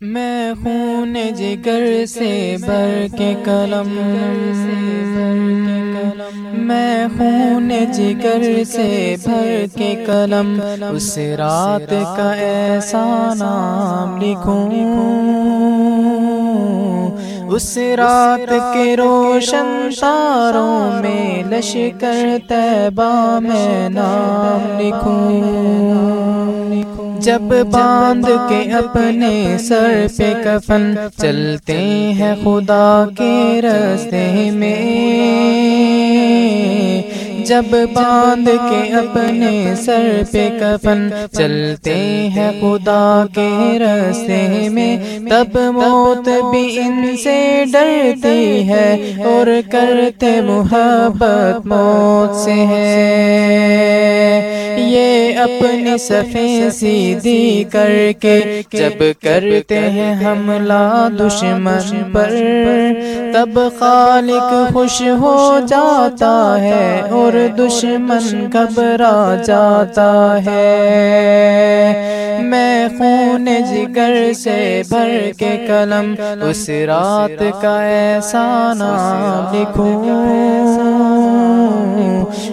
میں خون جگر سے بر کے قلم میں خون جگر سے بھر کے قلم اس رات کا ایسا نام لکھوں اس رات کے روشن تاروں میں لشکر تیبہ میں نام لکھوں جب باندھ کے اپنے سر پہ کفن چلتے ہیں خدا کے رستے میں۔ جب باندھ کے اپنے سر پہ کفن چلتے ہیں خدا کے رستے میں۔ تب موت بھی ان سے ڈرتی ہے اور کرتے محبت موت سے ہے۔ اپنی صفے سیدھی کر کے جب کرتے ہیں حملہ دشمن پر، تب خالق خوش ہو جاتا ہے اور دشمن گھبرا جاتا ہے۔ میں خون جگر سے بھر کے قلم، اس رات کا ایسا نام لکھوں۔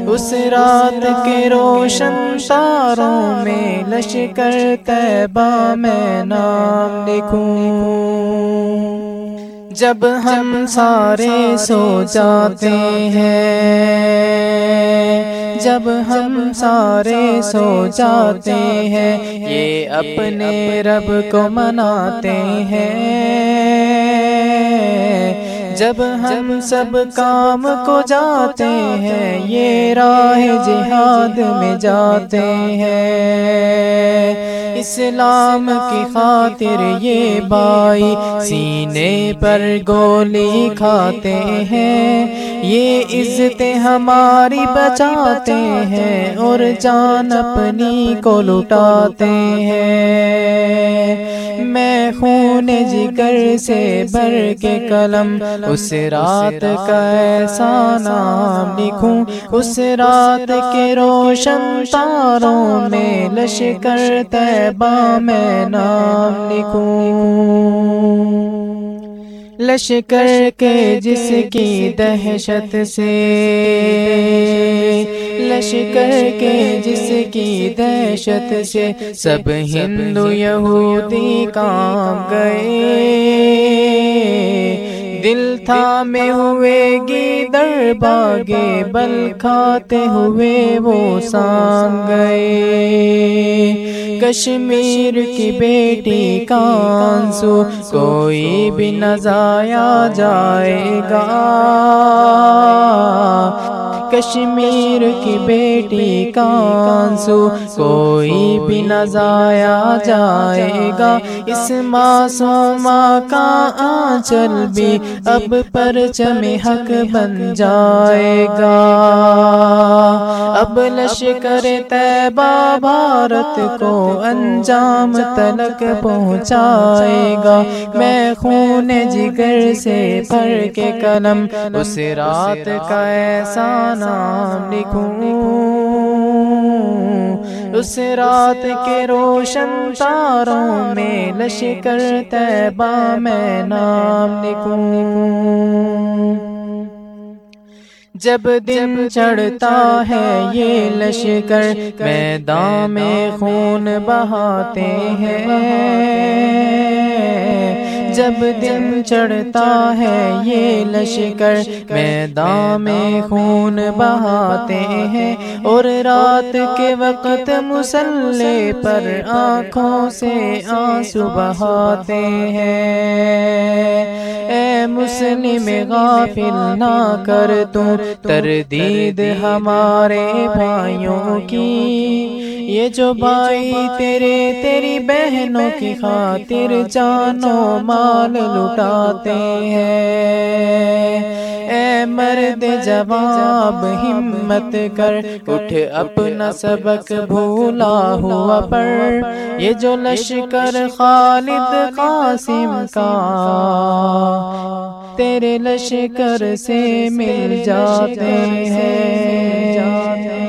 اس رات کے روشن تاروں میں لشکر تیبہ میں نام لکھوں۔ جب ہم سارے سو جاتے ہیں، جب ہم سارے سو جاتے ہیں، یہ اپنے رب کو مناتے ہیں۔ جب ہم سب کام کو جاتے ہیں، یہ راہ جہاد میں جاتے ہیں۔ اسلام کی خاطر یہ بائی سینے پر گولی کھاتے ہیں۔ یہ عزت ہماری بچاتے ہیں اور جان اپنی کو لٹاتے ہیں۔ میں خون جگر سے بھر کے قلم، اس رات کا ایسا نام لکھوں، اس رات کے روشن تاروں میں لشکر تیبہ میں نام لکھوں۔ لشکر کے جس کی دہشت سے لشکر کے جس کی دہشت سے سب ہندو یہودی کام گئے دل تھا میں ہوئے گی در باغے بل کھاتے ہوئے وہ سانگ گئے کشمیر کی بیٹی کانسو کوئی بھی نظایا جائے گا۔ کشمیر کی بیٹی کانسو کوئی بھی نظایا جائے گا۔ اس معصومہ کا آنچل بھی اب پرچم حق بن جائے گا۔ اب لشکر تیبہ بھارت کو انجام تلک پہنچائے گا۔ میں خون جگر سے بھر کے قلم اس رات کا ایسا نام لکھوں۔ اس رات کے روشن تاروں میں لشکر تیبہ میں نام لکھوں۔ جب دن چڑھتا ہے یہ لشکر میدان میں خون بہاتے ہیں۔ جب دن چڑھتا ہے یہ لشکر میدان میں خون بہاتے ہیں۔ اور رات کے وقت مسلح پر آنکھوں سے آنسو بہاتے ہیں۔ اے مسلم غافل نہ کر تو تردید ہمارے بھائیوں کی۔ یہ جو بھائی تیرے، تیری بہنوں کی خاطر جانو مال لٹاتے ہیں۔ مرد جواب، ہمت کر، اٹھ اپنا سبق بھولا ہوا پر۔ یہ جو لشکر خالد قاسم کا، تیرے لشکر سے مل جاتے ہیں۔